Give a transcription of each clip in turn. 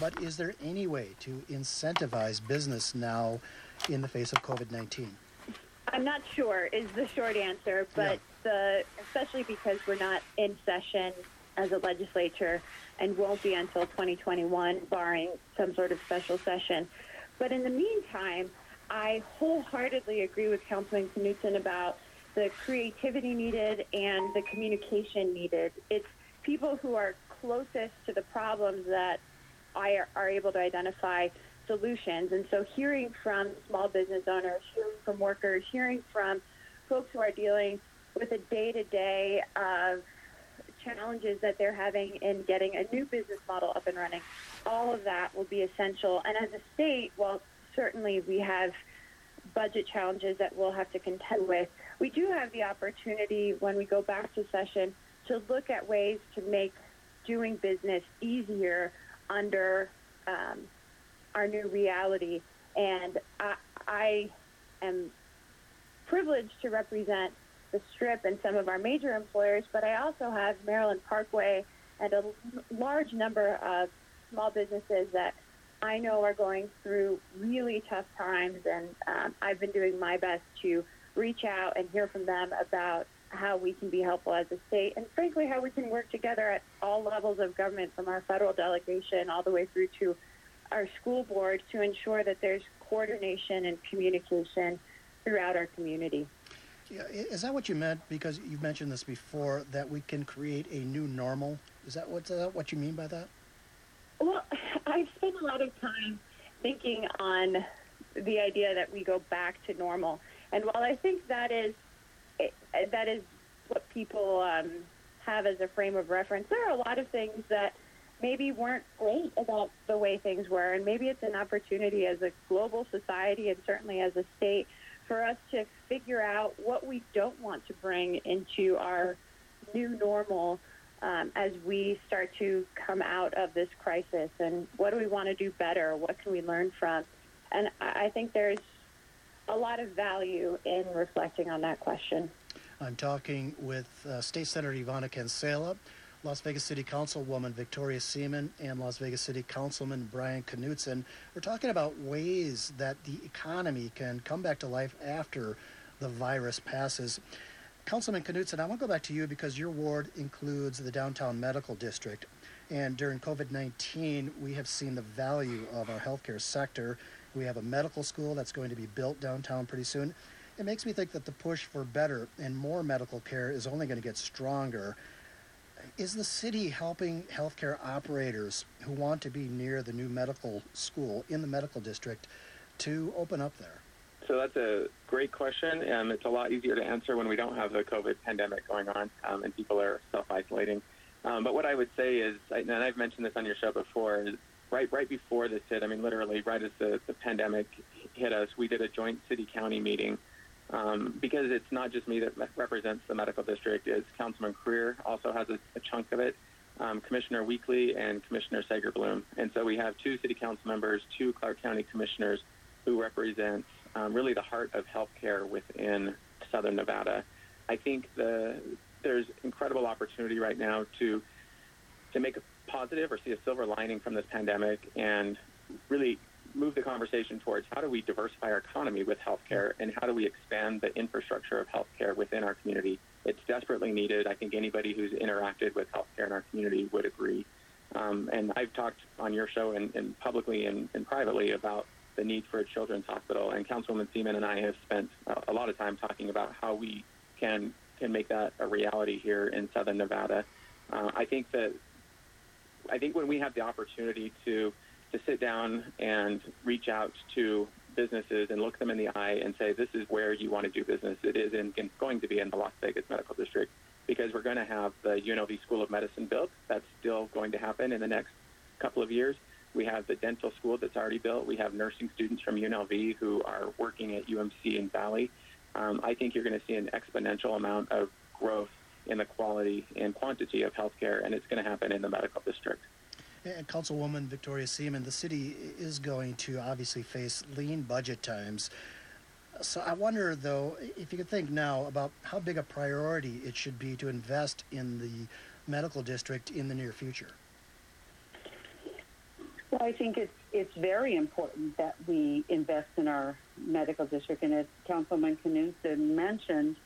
but is there any way to incentivize business now in the face of COVID 19? I'm not sure is the short answer, but yeah. the especially because we're not in session as a legislature and won't be until 2021, barring some sort of special session. But in the meantime, I wholeheartedly agree with Councilman Knudsen about the creativity needed and the communication needed. It's people who are closest to the problems that are, are able to identify solutions. And so hearing from small business owners, hearing from workers, hearing from folks who are dealing with a day-to-day of challenges that they're having in getting a new business model up and running, all of that will be essential. And as a state, while certainly we have budget challenges that we'll have to contend with, we do have the opportunity when we go back to session to look at ways to make doing business easier under um, our new reality. And I, I am privileged to represent the Strip and some of our major employers, but I also have Maryland Parkway and a large number of small businesses that I know are going through really tough times, and um, I've been doing my best to reach out and hear from them about how we can be helpful as a state, and frankly, how we can work together at all levels of government, from our federal delegation all the way through to our school board, to ensure that there's coordination and communication throughout our community. Yeah, is that what you meant? Because you've mentioned this before, that we can create a new normal. Is that what, is that what you mean by that? Well, I've spent a lot of time thinking on the idea that we go back to normal. And while I think that is that is what people um, have as a frame of reference, there are a lot of things that maybe weren't great about the way things were, and maybe it's an opportunity as a global society and certainly as a state for us to figure out what we don't want to bring into our new normal um, as we start to come out of this crisis and what do we want to do better? What can we learn from? And I think there's a lot of value in reflecting on that question. I'm talking with uh, State Senator Yvanna Cancela, Las Vegas City Councilwoman Victoria Seaman, and Las Vegas City Councilman Brian Knudsen. We're talking about ways that the economy can come back to life after the virus passes. Councilman Knudsen, I want to go back to you because your ward includes the downtown medical district. And during COVID 19, we have seen the value of our healthcare sector. We have a medical school that's going to be built downtown pretty soon. It makes me think that the push for better and more medical care is only going to get stronger. Is the city helping healthcare operators who want to be near the new medical school in the medical district to open up there? So that's a great question. Um, it's a lot easier to answer when we don't have the COVID pandemic going on um, and people are self-isolating. Um, but what I would say is, and I've mentioned this on your show before, right right before this hit, I mean, literally right as the, the pandemic hit us, we did a joint city-county meeting um, because it's not just me that represents the medical district. It's Councilman Crear also has a, a chunk of it, um, Commissioner Weekly and Commissioner Segerblom. And so we have two city council members, two Clark County commissioners who represent um, really the heart of healthcare within Southern Nevada. I think the, there's incredible opportunity right now to to make a positive or see a silver lining from this pandemic and really move the conversation towards how do we diversify our economy with healthcare and how do we expand the infrastructure of healthcare within our community. It's desperately needed. I think anybody who's interacted with healthcare in our community would agree. Um, and I've talked on your show and, and publicly and, and privately about the need for a children's hospital. And Councilwoman Seaman and I have spent a lot of time talking about how we can can make that a reality here in Southern Nevada. Uh, I think that I think when we have the opportunity to to sit down and reach out to businesses and look them in the eye and say, this is where you want to do business. It is in, in, going to be in the Las Vegas Medical District because we're going to have the UNLV School of Medicine built. That's still going to happen in the next couple of years. We have the dental school that's already built. We have nursing students from UNLV who are working at UMC in Valley. Um, I think you're going to see an exponential amount of growth in the quality and quantity of healthcare, and it's going to happen in the medical district. And Councilwoman Victoria Seaman, the city is going to obviously face lean budget times. So I wonder, though, if you could think now about how big a priority it should be to invest in the medical district in the near future. Well, I think it's it's very important that we invest in our medical district, and as Councilman Knudsen mentioned,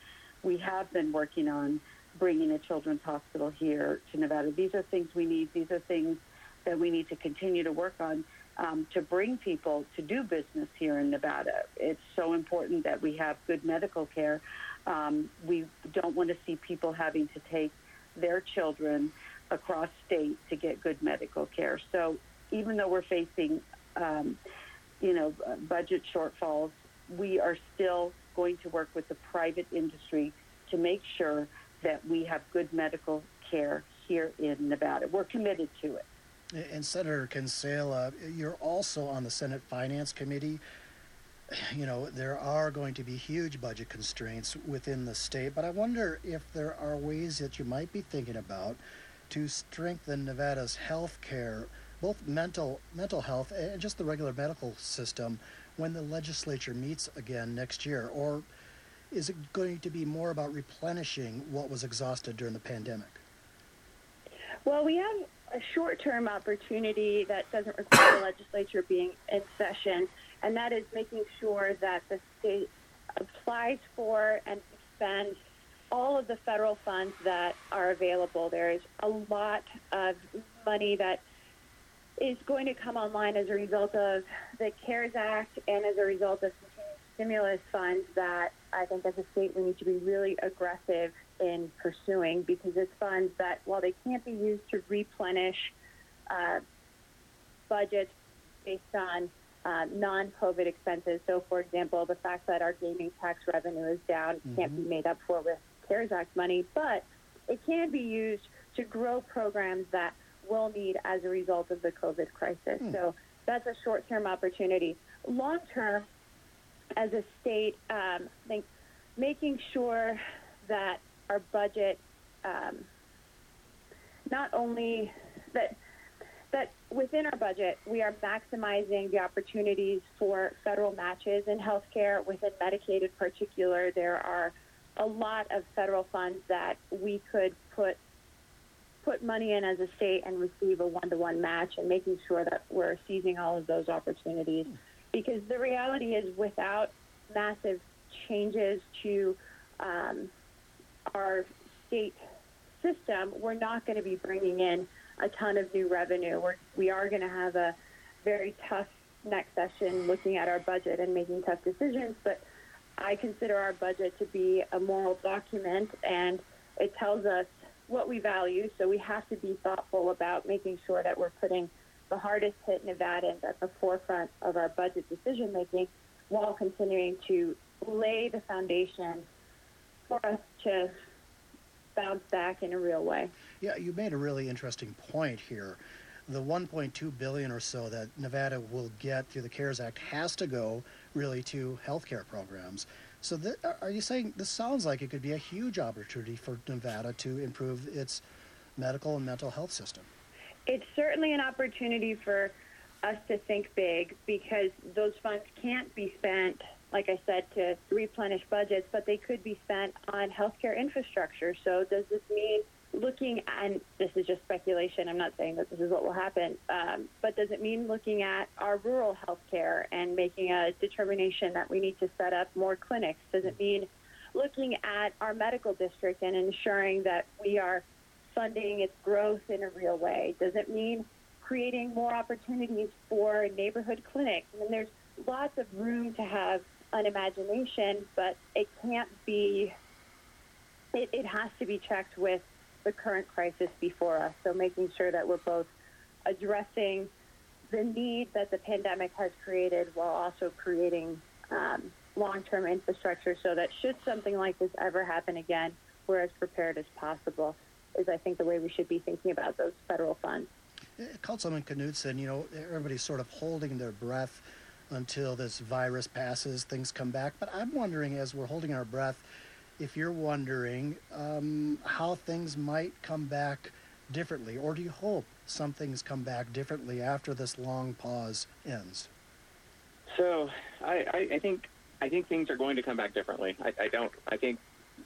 we have been working on bringing a children's hospital here to Nevada. These are things we need. These are things that we need to continue to work on um, to bring people to do business here in Nevada. It's so important that we have good medical care. Um, we don't want to see people having to take their children across state to get good medical care. So even though we're facing, um, you know, budget shortfalls, we are still going to work with the private industry to make sure that we have good medical care here in Nevada. We're committed to it. And Senator Cancela, you're also on the Senate Finance Committee. You know, there are going to be huge budget constraints within the state, but I wonder if there are ways that you might be thinking about to strengthen Nevada's health care, both mental mental health and just the regular medical system when the legislature meets again next year or is it going to be more about replenishing what was exhausted during the pandemic? Well, we have a short-term opportunity that doesn't require the legislature being in session, and that is making sure that the state applies for and spends all of the federal funds that are available. There is a lot of money that is going to come online as a result of the CARES Act and as a result of stimulus funds that I think as a state we need to be really aggressive in pursuing because it's funds that, while they can't be used to replenish uh, budgets based on uh, non-COVID expenses. So, for example, the fact that our gaming tax revenue is down mm-hmm. can't be made up for with CARES Act money, but it can be used to grow programs that we'll need as a result of the COVID crisis. Mm. So that's a short-term opportunity. Long-term, as a state, um, I think making sure that our budget um, not only that that within our budget we are maximizing the opportunities for federal matches in healthcare. Within Medicaid in particular there are a lot of federal funds that we could put put money in as a state and receive a one-to-one match and making sure that we're seizing all of those opportunities because the reality is without massive changes to um, our state system, we're not going to be bringing in a ton of new revenue. We're, we are going to have a very tough next session looking at our budget and making tough decisions, but I consider our budget to be a moral document and it tells us what we value. So we have to be thoughtful about making sure that we're putting the hardest hit Nevadans at the forefront of our budget decision making while continuing to lay the foundation for us to bounce back in a real way. Yeah, you made a really interesting point here. The 1.2 billion or so that Nevada will get through the CARES Act has to go really to healthcare programs. So, th- are you saying this sounds like it could be a huge opportunity for Nevada to improve its medical and mental health system? It's certainly an opportunity for us to think big because those funds can't be spent like I said, to replenish budgets, but they could be spent on healthcare infrastructure. So does this mean looking and this is just speculation. I'm not saying that this is what will happen, um, but does it mean looking at our rural healthcare and making a determination that we need to set up more clinics? Does it mean looking at our medical district and ensuring that we are funding its growth in a real way? Does it mean creating more opportunities for neighborhood clinics? I mean, there's lots of room to have an imagination, but it can't be, it, it has to be checked with the current crisis before us. So making sure that we're both addressing the need that the pandemic has created while also creating um, long-term infrastructure so that should something like this ever happen again, we're as prepared as possible is I think the way we should be thinking about those federal funds. Councilman Knudsen, you know, everybody's sort of holding their breath until this virus passes, things come back. But I'm wondering, as we're holding our breath, if you're wondering um, how things might come back differently, or do you hope some things come back differently after this long pause ends? So I, I, I think I think things are going to come back differently. I, I don't. I think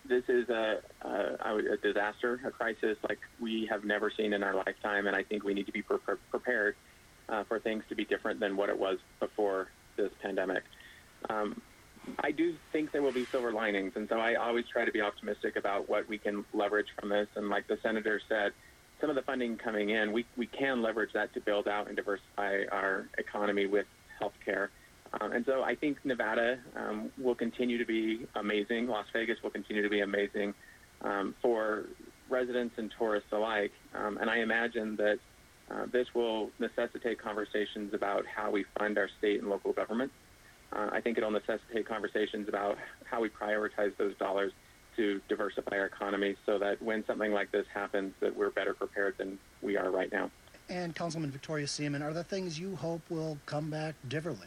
this is a, a, a disaster, a crisis like we have never seen in our lifetime, and I think we need to be pre- prepared uh, for things to be different than what it was before this pandemic. Um, I do think there will be silver linings, and so I always try to be optimistic about what we can leverage from this. And like the senator said, some of the funding coming in, we, we can leverage that to build out and diversify our economy with healthcare. So I think Nevada um, will continue to be amazing. Las Vegas will continue to be amazing um, for residents and tourists alike. Um, and I imagine that uh, this will necessitate conversations about how we fund our state and local governments. Uh, I think it'll necessitate conversations about how we prioritize those dollars to diversify our economy so that when something like this happens that we're better prepared than we are right now. And Councilman Victoria Seaman, are there things you hope will come back differently?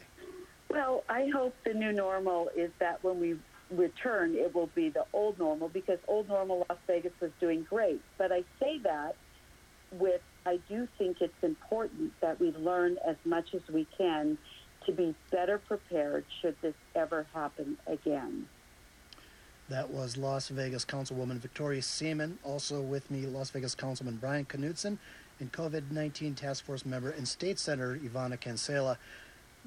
Well, I hope the new normal is that when we return, it will be the old normal because old normal Las Vegas was doing great. But I say that with, I do think it's important that we learn as much as we can to be better prepared should this ever happen again. That was Las Vegas Councilwoman Victoria Seaman. Also with me, Las Vegas Councilman Brian Knudsen and COVID 19 Task Force member and State Senator Yvanna Cancela.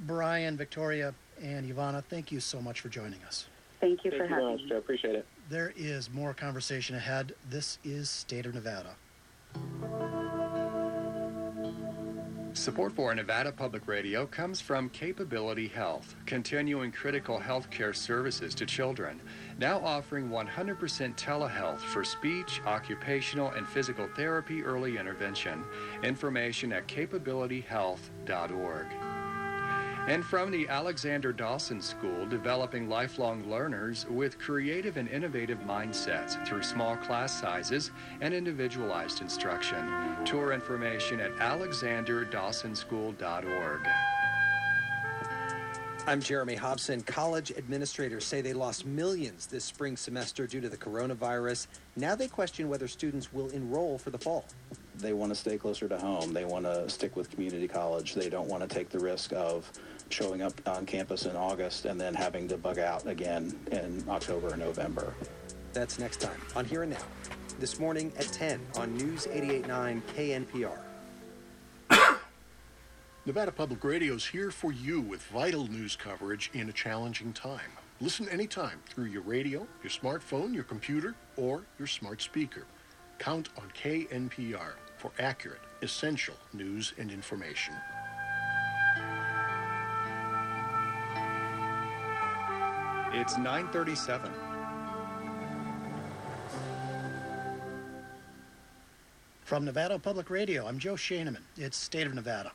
Brian, Victoria, and Yvanna, thank you so much for joining us. Thank you Thank for you having very much, me. Joe. Appreciate it. There is more conversation ahead. This is State of Nevada. Support for Nevada Public Radio comes from Capability Health, continuing critical healthcare services to children, now offering 100% telehealth for speech, occupational, and physical therapy early intervention. Information at capabilityhealth.org. And from the Alexander Dawson School, developing lifelong learners with creative and innovative mindsets through small class sizes and individualized instruction. Tour information at alexanderdawsonschool.org. I'm Jeremy Hobson. College administrators say they lost millions this spring semester due to the coronavirus. Now they question whether students will enroll for the fall. They want to stay closer to home. They want to stick with community college. They don't want to take the risk of showing up on campus in August and then having to bug out again in October or November. That's next time on Here and Now. This morning at 10 on News 889 KNPR. Nevada Public Radio is here for you with vital news coverage in a challenging time. Listen anytime through your radio, your smartphone, your computer, or your smart speaker. Count on KNPR for accurate, essential news and information. It's 937. From Nevada Public Radio, I'm Joe Schoenmann. It's State of Nevada.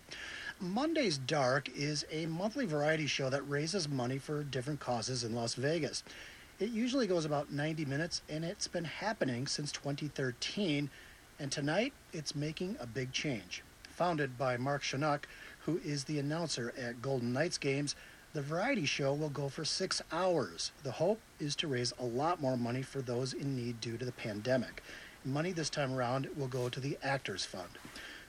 Monday's Dark is a monthly variety show that raises money for different causes in Las Vegas. It usually goes about 90 minutes, and it's been happening since 2013. And tonight, it's making a big change. Founded by Mark Shunock, who is the announcer at Golden Knights games, the variety show will go for six hours. The hope is to raise a lot more money for those in need due to the pandemic. Money this time around will go to the Actors Fund.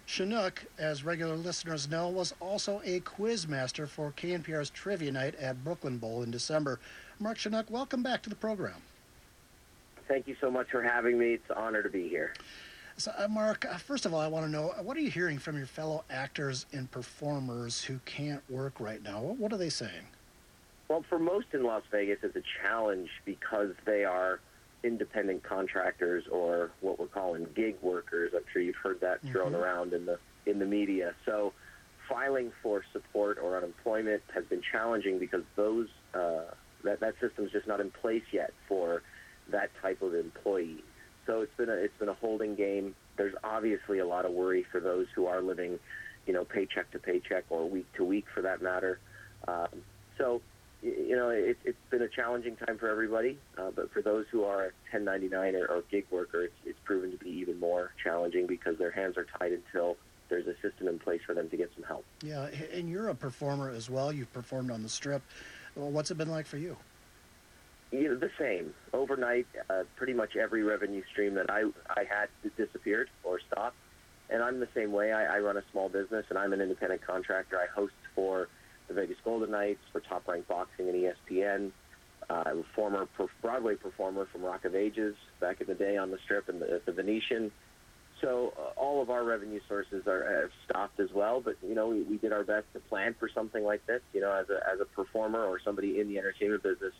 Shunock, as regular listeners know, was also a quiz master for KNPR's Trivia Night at Brooklyn Bowl in December. Mark Shunock, welcome back to the program. Thank you so much for having me. It's an honor to be here. So, uh, Mark, uh, first of all, I want to know uh, what are you hearing from your fellow actors and performers who can't work right now? What, what are they saying? Well, for most in Las Vegas, it's a challenge because they are independent contractors or what we're calling gig workers. I'm sure you've heard that thrown Mhm. around in the in the media. So, filing for support or unemployment has been challenging because those uh, that that system's just not in place yet for that type of employee. So it's been a it's been a holding game. There's obviously a lot of worry for those who are living, you know, paycheck to paycheck or week to week for that matter. Um, so you know, it, it's been a challenging time for everybody, uh, but for those who are 1099 or, or gig worker, it's, it's proven to be even more challenging because their hands are tied until there's a system in place for them to get some help. Yeah, and you're a performer as well. You've performed on the strip. Well, what's it been like for you? You know, the same. Overnight, uh, pretty much every revenue stream that I, I had disappeared or stopped. And I'm the same way. I, I run a small business, and I'm an independent contractor. I host for the Vegas Golden Knights, for Top Rank Boxing and ESPN. Uh, I'm a former per- Broadway performer from Rock of Ages back in the day on the Strip and the, the Venetian. So uh, all of our revenue sources are have stopped as well. But you know, we, we did our best to plan for something like this. You know, as a as a performer or somebody in the entertainment business,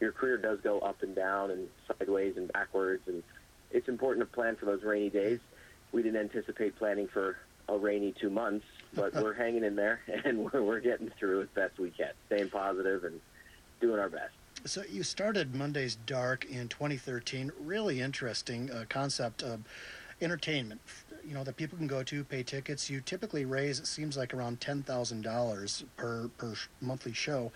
your career does go up and down and sideways and backwards, and it's important to plan for those rainy days. We didn't anticipate planning for a rainy two months, but we're hanging in there and we're, we're getting through as best we can, staying positive and doing our best. So you started Monday's Dark in 2013. Really interesting uh, concept of entertainment. You know that people can go to, pay tickets. You typically raise it seems like around ten thousand dollars per per monthly show.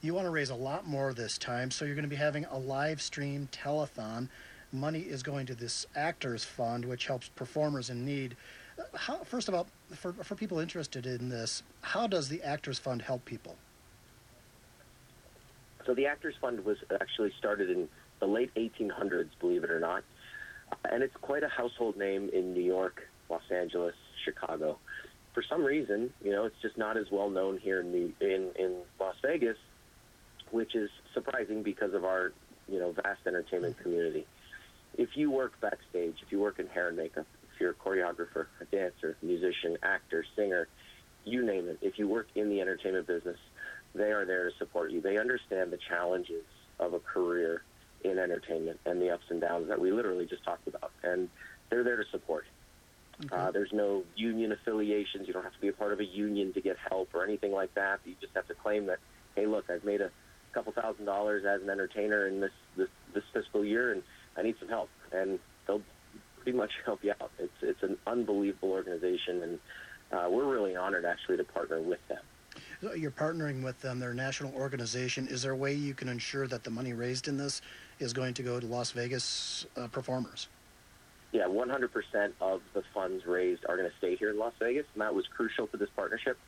You want to raise a lot more this time, so you're going to be having a live stream telethon. Money is going to this Actors Fund, which helps performers in need. Uh, how, first of all, for, for people interested in this, how does the Actors Fund help people? So the Actors Fund was actually started in the late 1800s, believe it or not, uh, and it's quite a household name in New York, Los Angeles, Chicago. For some reason, you know, it's just not as well known here in the, in, in Las Vegas, which is surprising because of our, you know, vast entertainment community. If you work backstage, if you work in hair and makeup, if you're a choreographer, a dancer, musician, actor, singer, you name it, if you work in the entertainment business, they are there to support you. They understand the challenges of a career in entertainment and the ups and downs that we literally just talked about. And they're there to support. Okay. Uh, there's no union affiliations. You don't have to be a part of a union to get help or anything like that. You just have to claim that, hey, look, I've made a couple thousand dollars as an entertainer in this, this, this fiscal year, and I need some help. And they'll pretty much help you out. It's, it's an unbelievable organization, and uh, we're really honored actually to partner with them. You're partnering with them, their national organization. Is there a way you can ensure that the money raised in this is going to go to Las Vegas uh, performers? Yeah, 100% of the funds raised are going to stay here in Las Vegas, and that was crucial to this partnership.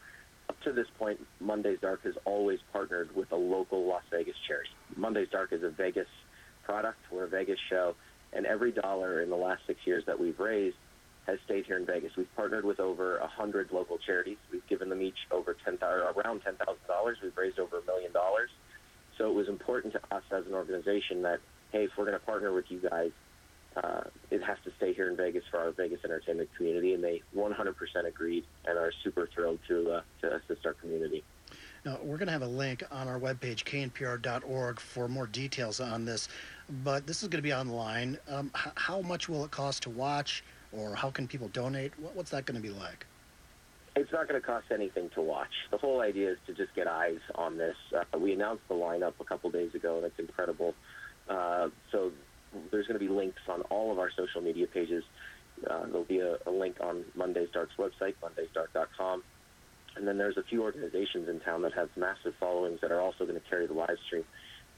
Up to this point, Monday's Dark has always partnered with a local Las Vegas charity. Monday's Dark is a Vegas product. We're a Vegas show, and every dollar in the last six years that we've raised has stayed here in Vegas. We've partnered with over a hundred local charities. We've given them each over ten around ten thousand dollars. We've raised over a million dollars. So it was important to us as an organization that hey, if we're going to partner with you guys, uh, it has to stay here in Vegas for our Vegas entertainment community, and they 100% agreed and are super thrilled to uh, to assist our community. Now, we're going to have a link on our webpage, knpr.org, for more details on this, but this is going to be online. Um, h- how much will it cost to watch? or how can people donate? What's that going to be like? It's not going to cost anything to watch. The whole idea is to just get eyes on this. Uh, we announced the lineup a couple days ago, and it's incredible. Uh, so there's going to be links on all of our social media pages. Uh, there'll be a, a, link on Monday's Dark's website, mondaysdark.com. And then there's a few organizations in town that have massive followings that are also going to carry the live stream.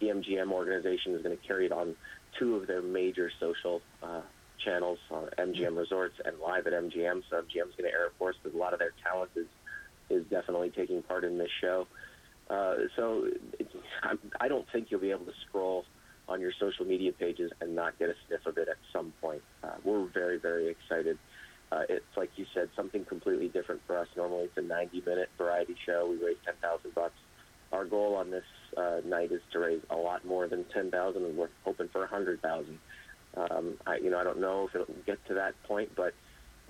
The MGM organization is going to carry it on two of their major social uh, channels MGM Resorts and live at MGM. So MGM's going to air, it, of course, but a lot of their talent is is definitely taking part in this show. Uh, so I'm, I don't think you'll be able to scroll on your social media pages and not get a sniff of it at some point. Uh, we're very, very excited. Uh, it's like you said, something completely different for us. Normally, it's a 90-minute variety show. We raise 10,000 bucks. Our goal on this uh, night is to raise a lot more than 10,000, and we're hoping for 100,000. Um, I, you know, I don't know if it'll get to that point, but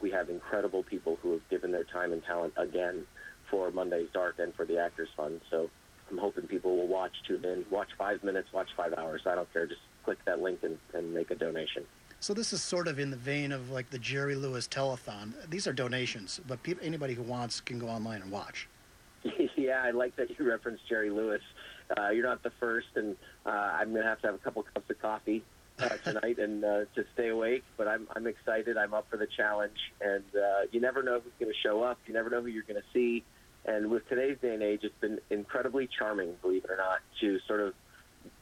we have incredible people who have given their time and talent again for Monday's Dark and for the Actors Fund. So I'm hoping people will watch, tune in, watch five minutes, watch five hours. I don't care. Just click that link and, and make a donation. So this is sort of in the vein of like the Jerry Lewis telethon. These are donations, but pe- anybody who wants can go online and watch. yeah, I like that you referenced Jerry Lewis. Uh, you're not the first, and uh, I'm going to have to have a couple cups of coffee uh, tonight and uh, to stay awake. But I'm I'm excited. I'm up for the challenge, and uh, you never know who's going to show up. You never know who you're going to see. And with today's day and age, it's been incredibly charming, believe it or not, to sort of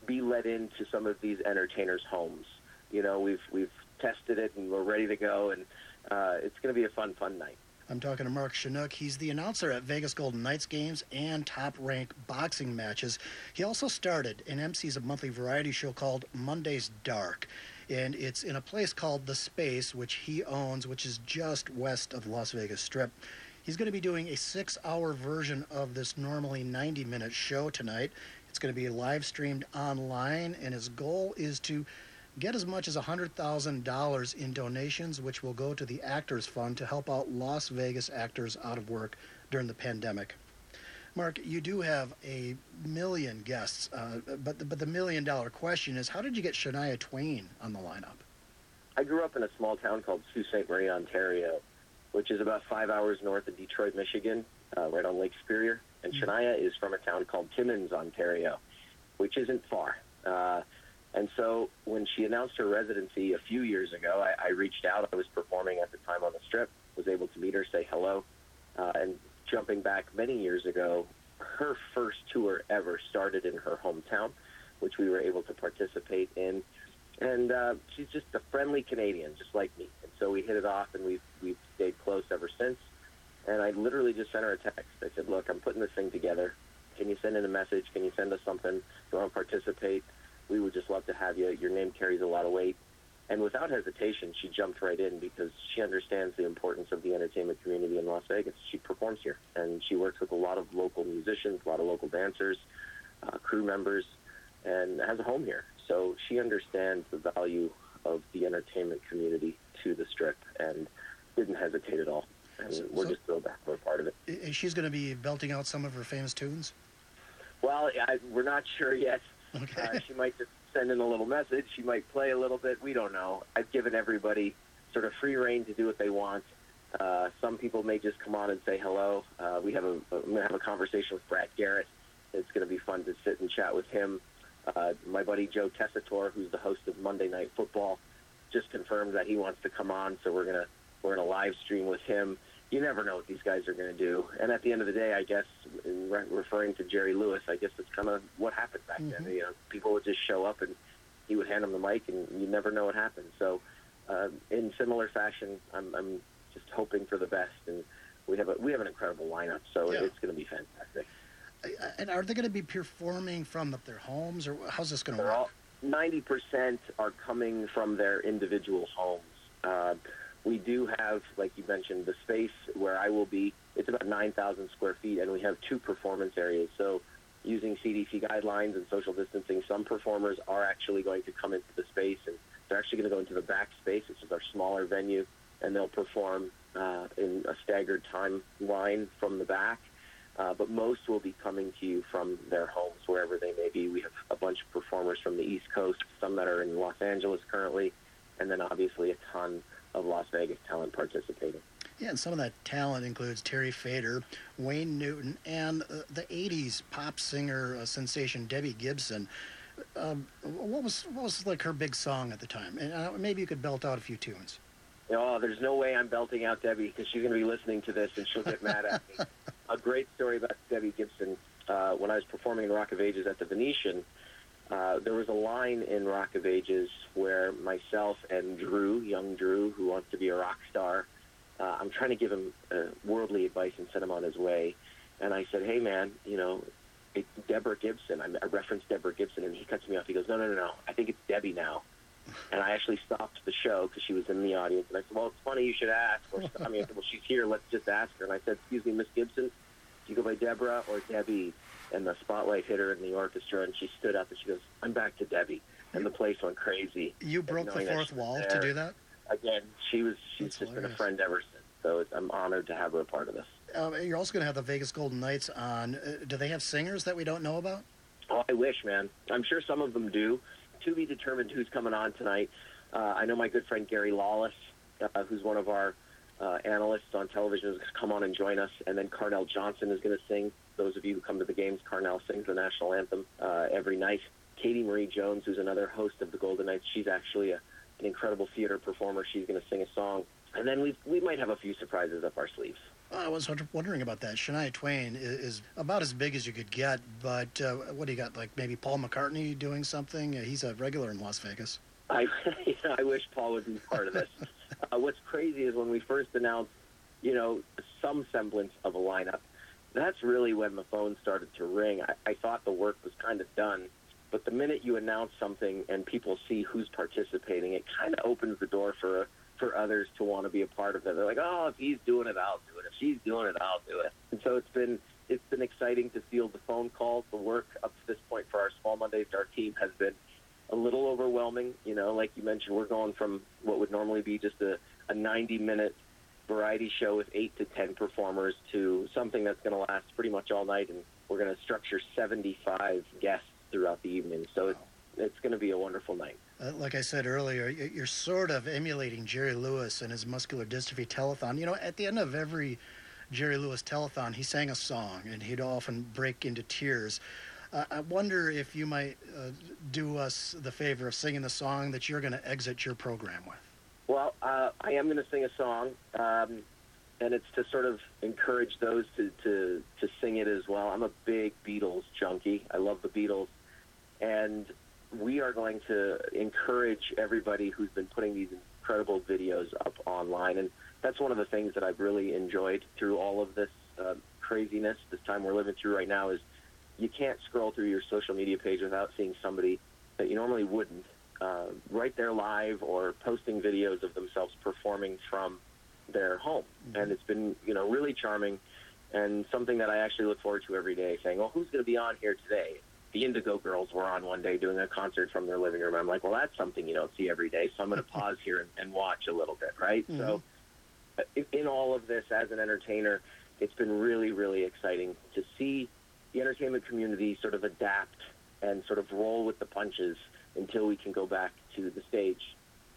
be let into some of these entertainers' homes. You know, we've we've tested it and we're ready to go, and uh, it's going to be a fun, fun night. I'm talking to Mark Shunock. He's the announcer at Vegas Golden Knights games and top rank boxing matches. He also started and MCs a monthly variety show called Monday's Dark. And it's in a place called The Space, which he owns, which is just west of Las Vegas Strip. He's going to be doing a six hour version of this normally 90 minute show tonight. It's going to be live streamed online, and his goal is to get as much as $100,000 in donations, which will go to the Actors Fund to help out Las Vegas actors out of work during the pandemic. Mark, you do have a million guests, uh, but the, but the million dollar question is, how did you get Shania Twain on the lineup? I grew up in a small town called Sault Ste. Marie, Ontario, which is about five hours north of Detroit, Michigan, uh, right on Lake Superior. And mm-hmm. Shania is from a town called Timmins, Ontario, which isn't far. Uh, and so when she announced her residency a few years ago, I, I reached out. I was performing at the time on the strip, was able to meet her, say hello, uh, and jumping back many years ago, her first tour ever started in her hometown, which we were able to participate in. And uh, she's just a friendly Canadian, just like me. And so we hit it off, and we've we've stayed close ever since. And I literally just sent her a text. I said, "Look, I'm putting this thing together. Can you send in a message? Can you send us something? If you want to participate, we would just love to have you. Your name carries a lot of weight." And without hesitation, she jumped right in because she understands the importance of the entertainment community in Las Vegas. She performs here, and she works with a lot of local musicians, a lot of local dancers, uh, crew members, and has a home here. So she understands the value of the entertainment community to the strip and didn't hesitate at all. And so, we're just thrilled that we're part of it. And she's going to be belting out some of her famous tunes? Well, I, we're not sure yet. Okay. Uh, she might just send in a little message. She might play a little bit. We don't know. I've given everybody sort of free reign to do what they want. Uh, some people may just come on and say hello. Uh, we have a, I'm going to have a conversation with Brad Garrett. It's going to be fun to sit and chat with him. Uh, my buddy Joe Tessitore, who's the host of Monday Night Football, just confirmed that he wants to come on. So we're gonna we're gonna live stream with him. You never know what these guys are going to do. And at the end of the day, I guess, re- referring to Jerry Lewis, I guess that's kind of what happened back mm-hmm. then. You know, people would just show up and he would hand them the mic, and you never know what happened. So, uh, in similar fashion, I'm, I'm just hoping for the best, and we have a we have an incredible lineup, so yeah. it's going to be fantastic. And are they going to be performing from their homes, or how's this going to work? Ninety percent are coming from their individual homes. Uh, we do have, like you mentioned, the space where I will be. It's about 9,000 square feet, and we have two performance areas. So, using CDC guidelines and social distancing, some performers are actually going to come into the space, and they're actually going to go into the back space, which is our smaller venue, and they'll perform uh, in a staggered timeline from the back. Uh, but most will be coming to you from their homes, wherever they may be. We have a bunch of performers from the East Coast, some that are in Los Angeles currently, and then obviously a ton of Las Vegas talent participating. Yeah, and some of that talent includes Terry Fator, Wayne Newton, and uh, the '80s pop singer uh, sensation Debbie Gibson. Um, what was what was like her big song at the time? And uh, maybe you could belt out a few tunes. Oh, there's no way I'm belting out Debbie because she's going to be listening to this and she'll get mad at me. a great story about Debbie Gibson. Uh, when I was performing in Rock of Ages at the Venetian, uh, there was a line in Rock of Ages where myself and Drew, young Drew, who wants to be a rock star, uh, I'm trying to give him uh, worldly advice and send him on his way. And I said, hey, man, you know, it's Deborah Gibson. I, I referenced Deborah Gibson, and he cuts me off. He goes, no, no, no, no. I think it's Debbie now. And I actually stopped the show because she was in the audience. And I said, well, it's funny you should ask. Or, I mean, I said, well, she's here. Let's just ask her. And I said, excuse me, Miss Gibson, do you go by Deborah or Debbie? and the spotlight hit her in the orchestra, and she stood up and she goes, "I'm back to Debbie," and the place went crazy. You broke the fourth wall there. to do that. Again, she was she's That's just hilarious. been a friend ever since. So I'm honored to have her a part of this. Um, you're also going to have the Vegas Golden Knights on. Uh, do they have singers that we don't know about? Oh, I wish, man. I'm sure some of them do. To be determined who's coming on tonight. Uh, I know my good friend Gary Lawless, uh, who's one of our uh, analysts on television, is going to come on and join us. And then Carnell Johnson is going to sing those of you who come to the games, Carnell sings the national anthem uh, every night. Katie Marie Jones, who's another host of the Golden Knights, she's actually a, an incredible theater performer. She's going to sing a song. And then we we might have a few surprises up our sleeves. I was wondering about that. Shania Twain is, about as big as you could get, but uh, what do you got? Like maybe Paul McCartney doing something? He's a regular in Las Vegas. I I wish Paul would be part of this. uh, what's crazy is when we first announced, you know, some semblance of a lineup that's really when the phone started to ring. I, I thought the work was kind of done, but the minute you announce something and people see who's participating, it kind of opens the door for for others to want to be a part of it. They're like, oh, if he's doing it, I'll do it. If she's doing it, I'll do it. And so it's been it's been exciting to field the phone calls. The work up to this point for our Small Monday's Dark team has been a little overwhelming. You know, like you mentioned, we're going from what would normally be just a, a 90 minute variety show with eight to 10 performers to something that's going to last pretty much all night. And we're going to structure 75 guests throughout the evening. So it's, it's going to be a wonderful night. Uh, like I said earlier, you're sort of emulating Jerry Lewis and his muscular dystrophy telethon. You know, at the end of every Jerry Lewis telethon, he sang a song and he'd often break into tears. Uh, I wonder if you might uh, do us the favor of singing the song that you're going to exit your program with. Well, uh, I am going to sing a song, um, and it's to sort of encourage those to, to, to sing it as well. I'm a big Beatles junkie. I love the Beatles. And we are going to encourage everybody who's been putting these incredible videos up online. And that's one of the things that I've really enjoyed through all of this uh, craziness, this time we're living through right now, is you can't scroll through your social media page without seeing somebody that you normally wouldn't uh, right there live or posting videos of themselves performing from their home. Mm-hmm. And it's been, you know, really charming and something that I actually look forward to every day saying, well, who's going to be on here today? The Indigo Girls were on one day doing a concert from their living room. I'm like, well, that's something you don't see every day. So I'm going to pause here and, and, watch a little bit, right? Mm-hmm. So uh, in all of this, as an entertainer, it's been really, really exciting to see the entertainment community sort of adapt and sort of roll with the punches until we can go back to the stage.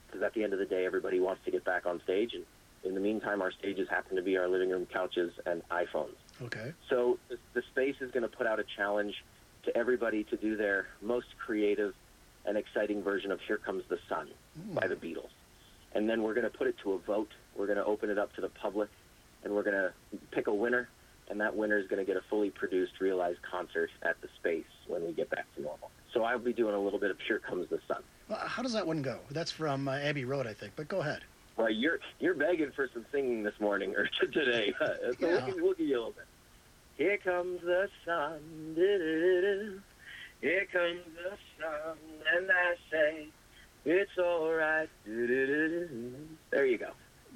Because at the end of the day, everybody wants to get back on stage, and in the meantime, our stages happen to be our living room couches and iPhones. Okay. So the, the space is going to put out a challenge to everybody to do their most creative and exciting version of "Here Comes the Sun" mm. by the Beatles, and then we're going to put it to a vote. We're going to open it up to the public, and we're going to pick a winner and that winner is going to get a fully produced, realized concert at the space when we get back to normal. So I'll be doing a little bit of "Here Comes the Sun." Well, how does that one go? That's from uh, Abbey Road, I think. But go ahead. Well, you're you're begging for some singing this morning or today, so yeah. we'll, we'll give you a little bit. Here comes the sun, here comes the sun, and I say it's all right. There you go.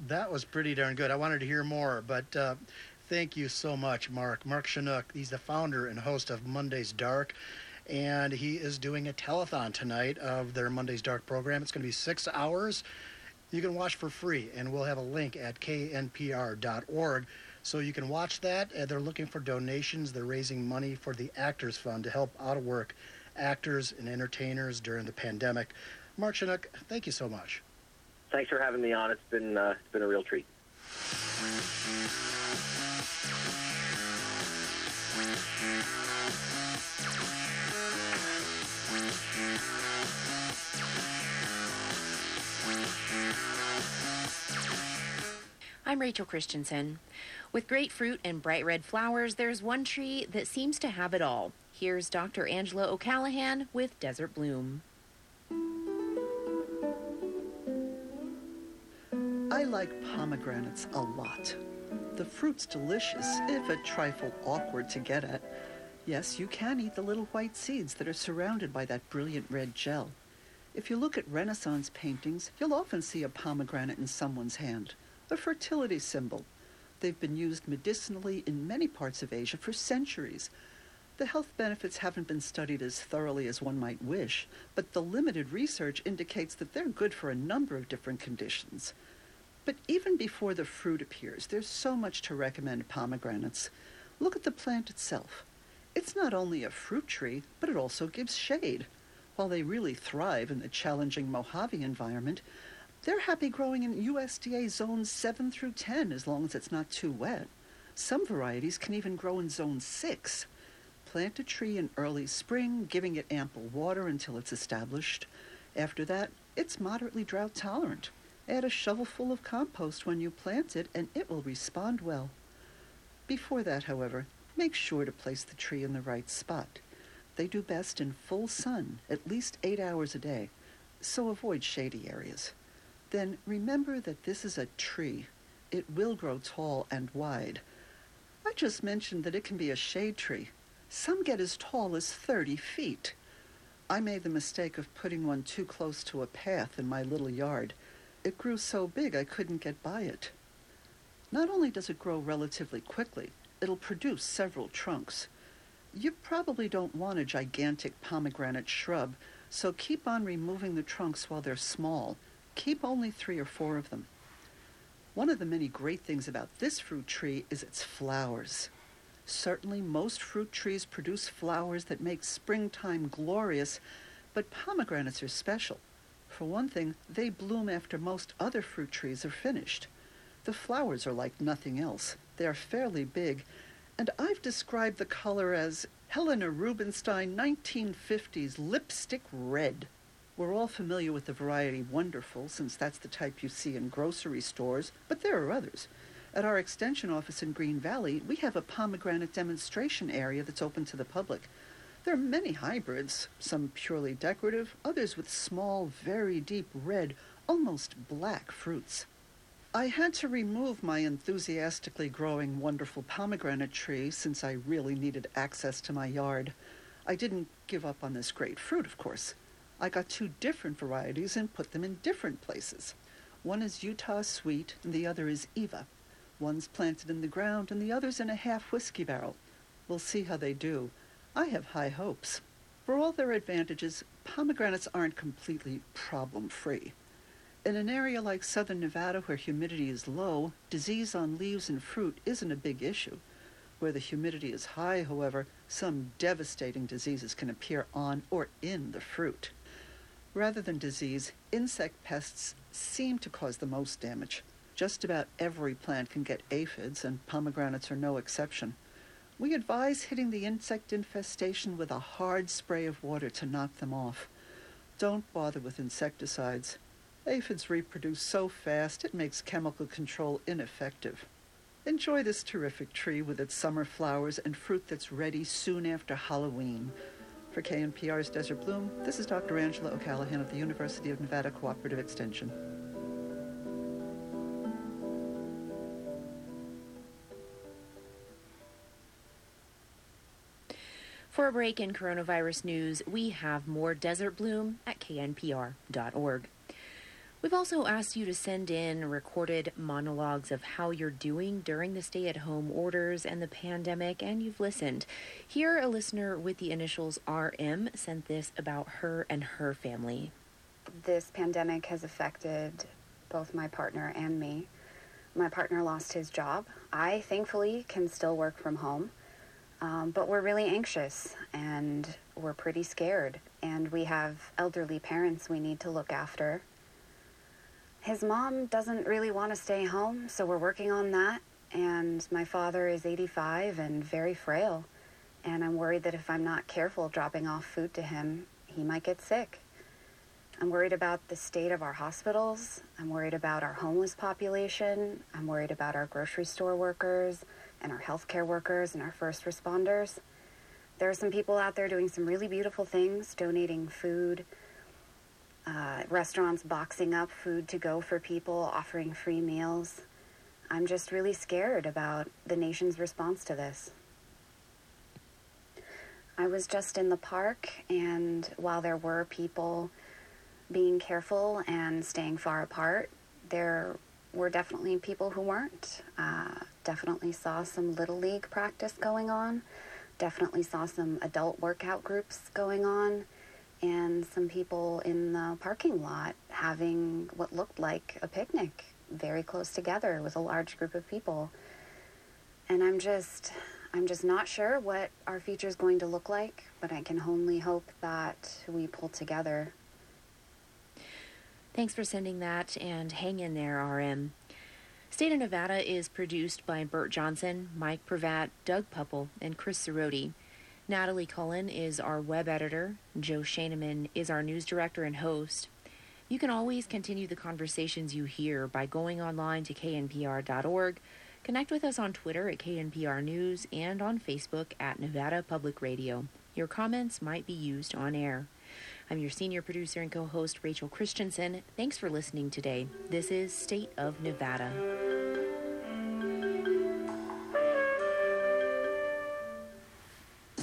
That was pretty darn good. I wanted to hear more, but uh, Thank you so much, Mark. Mark Shunock, he's the founder and host of Monday's Dark, and he is doing a telethon tonight of their Monday's Dark program. It's going to be six hours. You can watch for free, and we'll have a link at knpr.org so you can watch that. Uh, they're looking for donations. They're raising money for the Actors Fund to help out of work actors and entertainers during the pandemic. Mark Shunock, thank you so much. Thanks for having me on. It's been uh, it's been a real treat. I'm Rachel Christensen. With great fruit and bright red flowers, there's one tree that seems to have it all. Here's Dr. Angela O'Callaghan with Desert Bloom. I like pomegranates a lot. The fruit's delicious, if a trifle awkward to get at. Yes, you can eat the little white seeds that are surrounded by that brilliant red gel. If you look at Renaissance paintings, you'll often see a pomegranate in someone's hand, a fertility symbol. They've been used medicinally in many parts of Asia for centuries. The health benefits haven't been studied as thoroughly as one might wish, but the limited research indicates that they're good for a number of different conditions. But even before the fruit appears, there's so much to recommend pomegranates. Look at the plant itself. It's not only a fruit tree, but it also gives shade. While they really thrive in the challenging Mojave environment, they're happy growing in USDA zones 7 through 10 as long as it's not too wet. Some varieties can even grow in zone 6. Plant a tree in early spring, giving it ample water until it's established. After that, it's moderately drought tolerant. Add a shovelful of compost when you plant it, and it will respond well. Before that, however, make sure to place the tree in the right spot. They do best in full sun, at least eight hours a day, so avoid shady areas. Then remember that this is a tree. It will grow tall and wide. I just mentioned that it can be a shade tree. Some get as tall as 30 feet. I made the mistake of putting one too close to a path in my little yard. It grew so big I couldn't get by it. Not only does it grow relatively quickly, it'll produce several trunks. You probably don't want a gigantic pomegranate shrub, So keep on removing the trunks while they're small. Keep only three or four of them. One of the many great things about this fruit tree is its flowers. Certainly, most fruit trees produce flowers that make springtime glorious, but pomegranates are special. For one thing, they bloom after most other fruit trees are finished. The flowers are like nothing else. They are fairly big, and I've described the color as Helena Rubinstein 1950s lipstick red. We're all familiar with the variety Wonderful, since that's the type you see in grocery stores, but there are others. At our extension office in Green Valley, we have a pomegranate demonstration area that's open to the public. There are many hybrids, some purely decorative, others with small, very deep red, almost black fruits. I had to remove my enthusiastically growing wonderful pomegranate tree since I really needed access to my yard. I didn't give up on this great fruit, of course. I got two different varieties and put them in different places. One is Utah Sweet and the other is Eva. One's planted in the ground and the other's in a half whiskey barrel. We'll see how they do. I have high hopes. For all their advantages, pomegranates aren't completely problem free. In an area like southern Nevada where humidity is low, disease on leaves and fruit isn't a big issue. Where the humidity is high, however, some devastating diseases can appear on or in the fruit. Rather than disease, insect pests seem to cause the most damage. Just about every plant can get aphids, and pomegranates are no exception. We advise hitting the insect infestation with a hard spray of water to knock them off. Don't bother with insecticides. Aphids reproduce so fast it makes chemical control ineffective. Enjoy this terrific tree with its summer flowers and fruit that's ready soon after Halloween. For KNPR's Desert Bloom, this is Dr. Angela O'Callaghan of the University of Nevada Cooperative Extension. For a break in coronavirus news, we have more Desert Bloom at knpr.org. We've also asked you to send in recorded monologues of how you're doing during the stay at home orders and the pandemic, and you've listened. Here, a listener with the initials RM sent this about her and her family. This pandemic has affected both my partner and me. My partner lost his job. I thankfully can still work from home, um, but we're really anxious and we're pretty scared. And we have elderly parents we need to look after his mom doesn't really want to stay home, so we're working on that. And my father is 85 and very frail. And I'm worried that if I'm not careful dropping off food to him, he might get sick. I'm worried about the state of our hospitals. I'm worried about our homeless population. I'm worried about our grocery store workers and our healthcare workers and our first responders. There are some people out there doing some really beautiful things, donating food, uh, restaurants boxing up food to go for people, offering free meals. I'm just really scared about the nation's response to this. I was just in the park, and while there were people being careful and staying far apart, there were definitely people who weren't. Uh, definitely saw some Little League practice going on, definitely saw some adult workout groups going on and some people in the parking lot having what looked like a picnic very close together with a large group of people. And I'm just I'm just not sure what our future is going to look like, but I can only hope that we pull together. Thanks for sending that and hang in there, RM. State of Nevada is produced by Bert Johnson, Mike Prevatt, Doug Puppel, and Chris Sieroty. Natalie Cullen is our web editor. Joe Schoenmann is our news director and host. You can always continue the conversations you hear by going online to knpr.org. Connect with us on Twitter at KNPR News and on Facebook at Nevada Public Radio. Your comments might be used on air. I'm your senior producer and co host, Rachel Christensen. Thanks for listening today. This is State of Nevada.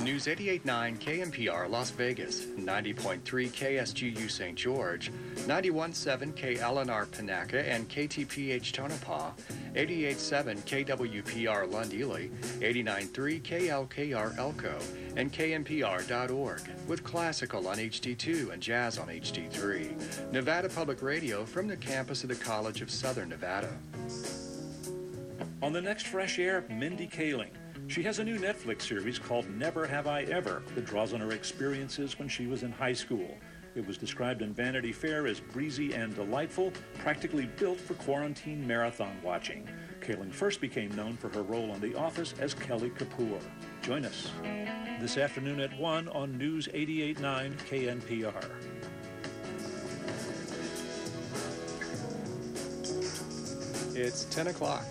News 88.9 KNPR Las Vegas, 90.3 KSGU St. George, 91.7 KLNR Panaca and KTPH Tonopah, 88.7 KWPR Lund Ely, 89.3 KLKR Elko, and KNPR.org, with classical on HD2 and jazz on HD3. Nevada Public Radio from the campus of the College of Southern Nevada. On the next Fresh Air, Mindy Kaling. She has a new Netflix series called Never Have I Ever that draws on her experiences when she was in high school. It was described in Vanity Fair as breezy and delightful, practically built for quarantine marathon watching. Kaling first became known for her role on The Office as Kelly Kapoor. Join us this afternoon at 1 on News 88.9 KNPR. It's 10 o'clock.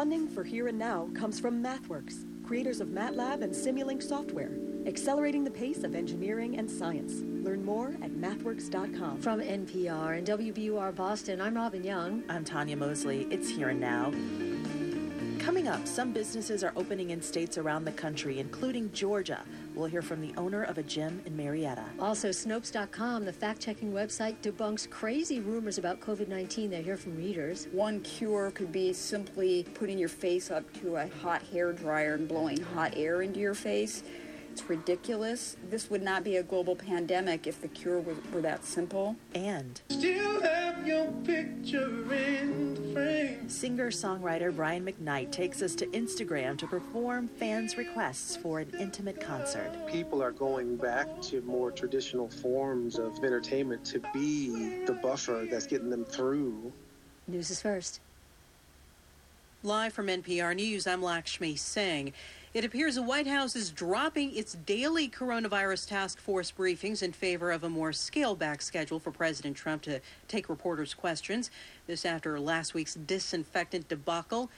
Funding for Here and Now comes from MathWorks, creators of MATLAB and Simulink software, accelerating the pace of engineering and science. Learn more at mathworks.com. From NPR and WBUR Boston, I'm Robin Young. I'm Tanya Mosley. It's Here and Now. Coming up, some businesses are opening in states around the country, including Georgia. We'll hear from the owner of a gym in Marietta. Also, Snopes.com, the fact checking website, debunks crazy rumors about COVID 19 they hear from readers. One cure could be simply putting your face up to a hot hair dryer and blowing hot air into your face. It's ridiculous. This would not be a global pandemic if the cure were, were that simple. And still have your picture in the frame. Singer songwriter Brian McKnight takes us to Instagram to perform fans' requests for an intimate concert. People are going back to more traditional forms of entertainment to be the buffer that's getting them through. News is first. Live from NPR News, I'm Lakshmi Singh. It appears the White House is dropping its daily coronavirus task force briefings in favor of a more scaled back schedule for President Trump to take reporters' questions. This after last week's disinfectant debacle.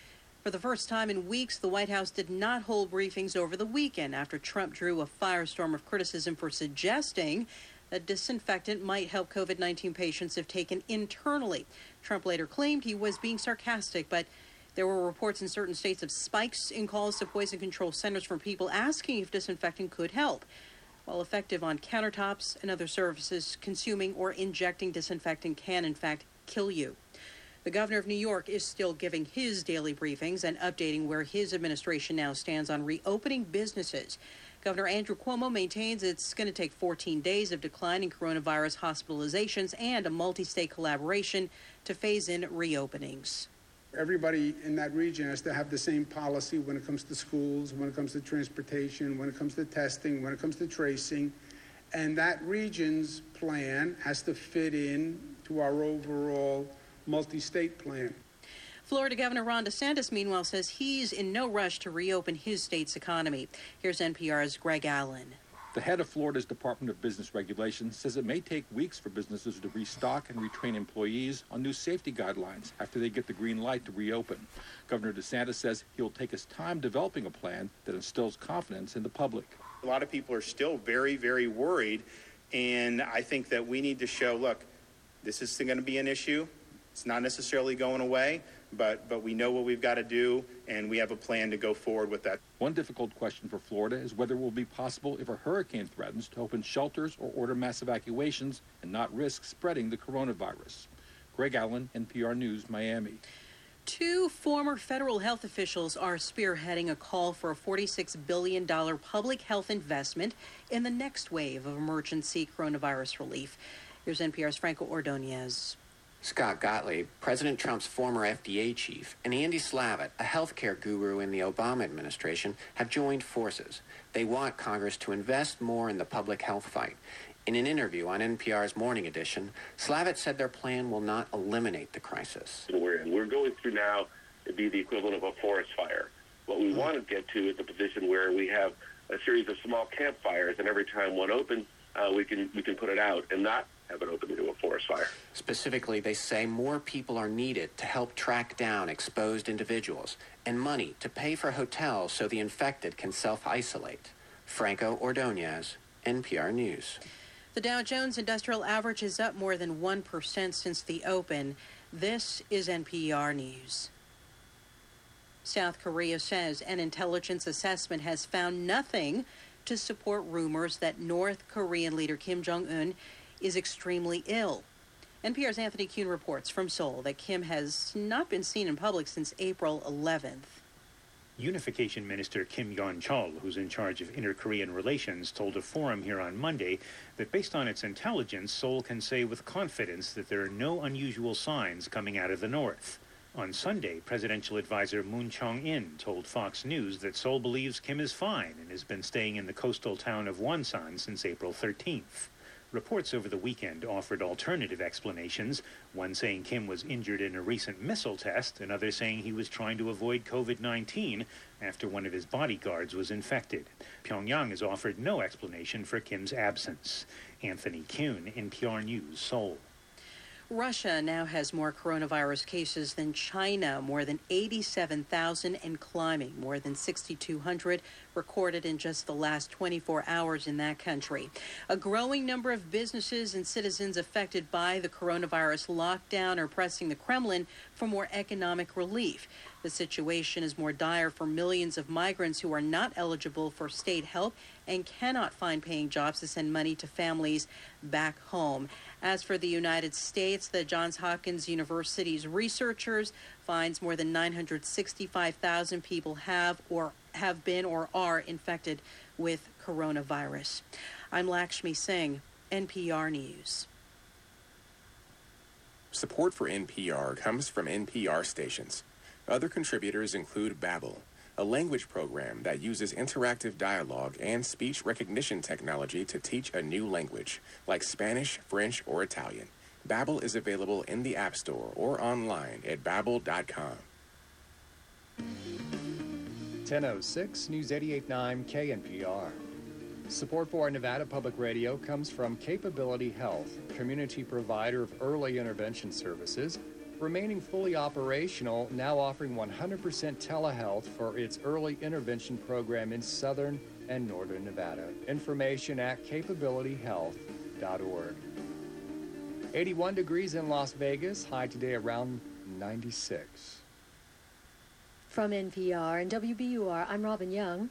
For the first time in weeks, the White House did not hold briefings over the weekend after Trump drew a firestorm of criticism for suggesting that disinfectant might help COVID 19 patients if taken internally. Trump later claimed he was being sarcastic, but there were reports in certain states of spikes in calls to poison control centers from people asking if disinfectant could help. While effective on countertops and other surfaces, consuming or injecting disinfectant can, in fact, kill you. The governor of New York is still giving his daily briefings and updating where his administration now stands on reopening businesses. Governor Andrew Cuomo maintains it's going to take 14 days of declining coronavirus hospitalizations and a multi state collaboration to phase in reopenings. Everybody in that region has to have the same policy when it comes to schools, when it comes to transportation, when it comes to testing, when it comes to tracing. And that region's plan has to fit in to our overall multi state plan. Florida Governor Ron DeSantis, meanwhile, says he's in no rush to reopen his state's economy. Here's NPR's Greg Allen. The head of Florida's Department of Business Regulation says it may take weeks for businesses to restock and retrain employees on new safety guidelines after they get the green light to reopen. Governor DeSantis says he'll take his time developing a plan that instills confidence in the public. A lot of people are still very, very worried, and I think that we need to show look, this is going to be an issue. It's not necessarily going away, but but we know what we've got to do, and we have a plan to go forward with that. One difficult question for Florida is whether it will be possible if a hurricane threatens to open shelters or order mass evacuations and not risk spreading the coronavirus. Greg Allen, NPR News, Miami. Two former federal health officials are spearheading a call for a $46 billion public health investment in the next wave of emergency coronavirus relief. Here's NPR's Franco Ordonez. Scott Gottlieb, President Trump's former FDA chief, and Andy Slavitt, a healthcare guru in the Obama administration, have joined forces. They want Congress to invest more in the public health fight. In an interview on NPR's Morning Edition, Slavitt said their plan will not eliminate the crisis. We're. We're going through now to be the equivalent of a forest fire. What we want to get to is a position where we have a series of small campfires, and every time one opens, uh, we can we can put it out and not have it open into a forest fire. Specifically, they say more people are needed to help track down exposed individuals and money to pay for hotels so the infected can self isolate. Franco Ordonez, NPR News. The Dow Jones Industrial Average is up more than 1% since the open. This is NPR News. South Korea says an intelligence assessment has found nothing to support rumors that North Korean leader Kim Jong un is extremely ill. NPR's Anthony Kuhn reports from Seoul that Kim has not been seen in public since April 11th. Unification Minister Kim Yon Chol, who's in charge of inter Korean relations, told a forum here on Monday that based on its intelligence, Seoul can say with confidence that there are no unusual signs coming out of the north. On Sunday, presidential advisor Moon Chong-in told Fox News that Seoul believes Kim is fine and has been staying in the coastal town of Wonsan since April 13th. Reports over the weekend offered alternative explanations, one saying Kim was injured in a recent missile test, another saying he was trying to avoid COVID 19 after one of his bodyguards was infected. Pyongyang has offered no explanation for Kim's absence. Anthony Kuhn, NPR News, Seoul. Russia now has more coronavirus cases than China, more than 87,000 and climbing, more than 6,200 recorded in just the last 24 hours in that country. A growing number of businesses and citizens affected by the coronavirus lockdown are pressing the Kremlin for more economic relief. The situation is more dire for millions of migrants who are not eligible for state help and cannot find paying jobs to send money to families back home. As for the United States, the Johns Hopkins University's researchers finds more than 965,000 people have or have been or are infected with coronavirus. I'm Lakshmi Singh, NPR News. Support for NPR comes from NPR stations. Other contributors include Babbel, a language program that uses interactive dialogue and speech recognition technology to teach a new language, like Spanish, French, or Italian. Babbel is available in the App Store or online at babbel.com. 1006 News 889 KNPR. Support for Nevada Public Radio comes from Capability Health, community provider of early intervention services remaining fully operational, now offering 100% telehealth for its early intervention program in southern and northern Nevada. Information at capabilityhealth.org. 81 degrees in Las Vegas, high today around 96. From NPR and WBUR, I'm Robin Young.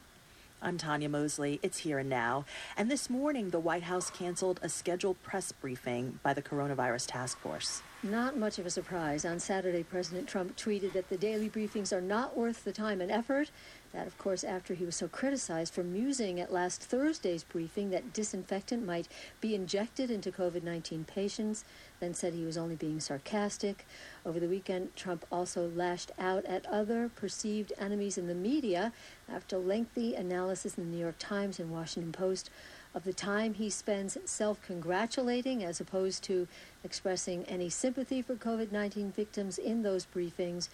I'm Tanya Mosley. It's here and now. And this morning, the White House canceled a scheduled press briefing by the Coronavirus Task Force. Not much of a surprise. On Saturday, President Trump tweeted that the daily briefings are not worth the time and effort. That, of course, after he was so criticized for musing at last Thursday's briefing that disinfectant might be injected into COVID 19 patients, then said he was only being sarcastic. Over the weekend, Trump also lashed out at other perceived enemies in the media after lengthy analysis in the New York Times and Washington Post of the time he spends self congratulating as opposed to expressing any sympathy for COVID 19 victims in those briefings.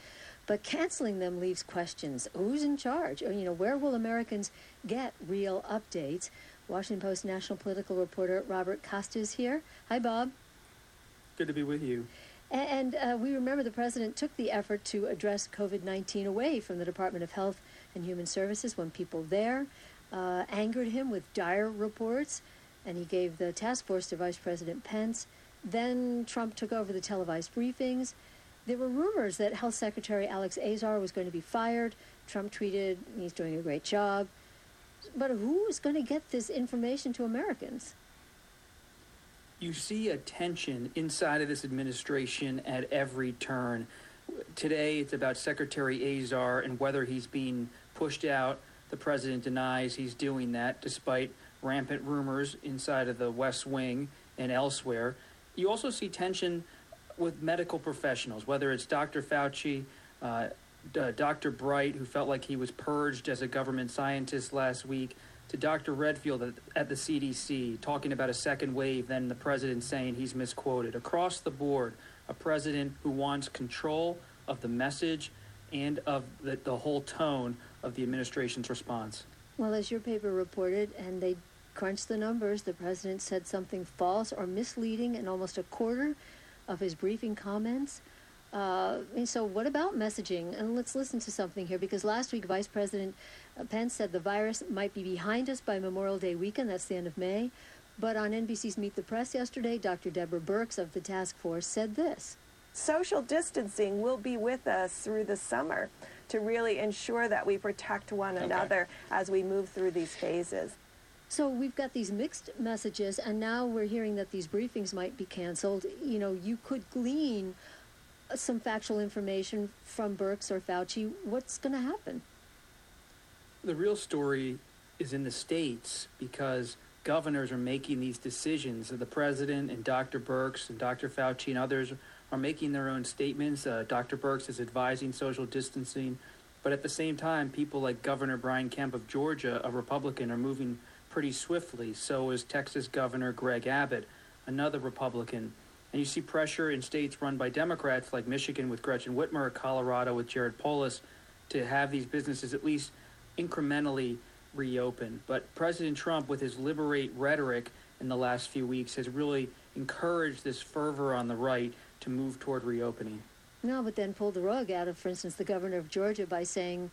But canceling them leaves questions. Who's in charge? Or, you know, where will Americans get real updates? Washington Post national political reporter Robert Costa is here. Hi, Bob. Good to be with you. And uh, we remember the president took the effort to address COVID 19 away from the Department of Health and Human Services when people there uh, angered him with dire reports, and he gave the task force to Vice President Pence. Then Trump took over the televised briefings. There were rumors that Health Secretary Alex Azar was going to be fired. Trump tweeted he's doing a great job. But who is going to get this information to Americans? You see a tension inside of this administration at every turn. Today, it's about Secretary Azar and whether he's being pushed out. The president denies he's doing that, despite rampant rumors inside of the West Wing and elsewhere. You also see tension with medical professionals, whether it's Dr. Fauci, uh, D- Dr. Bright, who felt like he was purged as a government scientist last week, to Dr. Redfield at, at the CDC, talking about a second wave, then the president saying he's misquoted. Across the board, a president who wants control of the message and of the, the whole tone of the administration's response. Well, as your paper reported, and they crunched the numbers, the president said something false or misleading in almost a quarter of his briefing comments. Uh, and so, what about messaging? And let's listen to something here because last week, Vice President Pence said the virus might be behind us by Memorial Day weekend. That's the end of May. But on NBC's Meet the Press yesterday, Dr. Deborah Birx of the task force said this social distancing will be with us through the summer to really ensure that we protect one Okay. another as we move through these phases. So we've got these mixed messages, and now we're hearing that these briefings might be canceled. You know, you could glean uh, some factual information from Birx or Fauci. What's going to happen? The real story is in the states because governors are making these decisions. The president and Dr. Birx and Dr. Fauci and others are making their own statements. Uh, Dr. Birx is advising social distancing. But at the same time, people like Governor Brian Kemp of Georgia, a Republican, are moving pretty swiftly. So is Texas Governor Greg Abbott, another Republican. And you see pressure in states run by Democrats like Michigan with Gretchen Whitmer, Colorado with Jared Polis, to have these businesses at least incrementally reopen. But President Trump, with his liberate rhetoric in the last few weeks, has really encouraged this fervor on the right to move toward reopening. No, but then pulled the rug out of, for instance, the governor of Georgia by saying,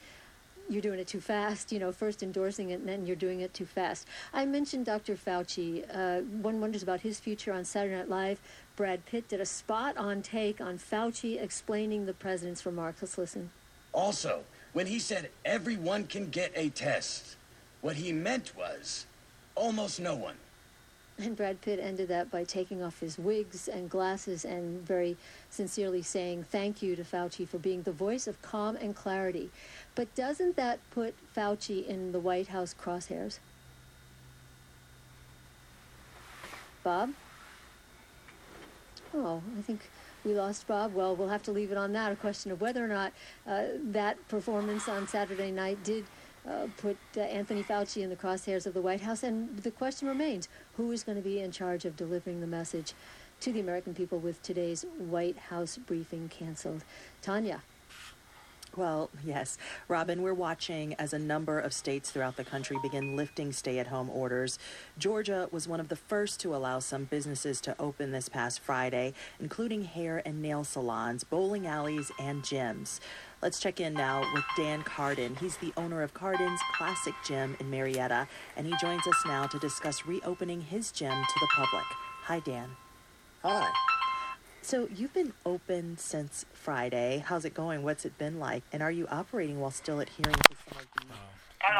you're doing it too fast, you know, first endorsing it and then you're doing it too fast. I mentioned Dr. Fauci. Uh, one wonders about his future on Saturday Night Live. Brad Pitt did a spot on take on Fauci explaining the president's remarks. Let's listen. Also, when he said everyone can get a test, what he meant was almost no one. And Brad Pitt ended that by taking off his wigs and glasses and very sincerely saying thank you to Fauci for being the voice of calm and clarity. But doesn't that put Fauci in the White House crosshairs? Bob? Oh, I think we lost Bob. Well, we'll have to leave it on that. A question of whether or not uh, that performance on Saturday night did uh, put uh, Anthony Fauci in the crosshairs of the White House. And the question remains who is going to be in charge of delivering the message to the American people with today's White House briefing canceled? Tanya. Well, yes. Robin, we're watching as a number of states throughout the country begin lifting stay at home orders. Georgia was one of the first to allow some businesses to open this past Friday, including hair and nail salons, bowling alleys, and gyms. Let's check in now with Dan Carden. He's the owner of Carden's Classic Gym in Marietta, and he joins us now to discuss reopening his gym to the public. Hi, Dan. Hi. So you've been open since Friday. How's it going? What's it been like? And are you operating while still adhering to some of oh.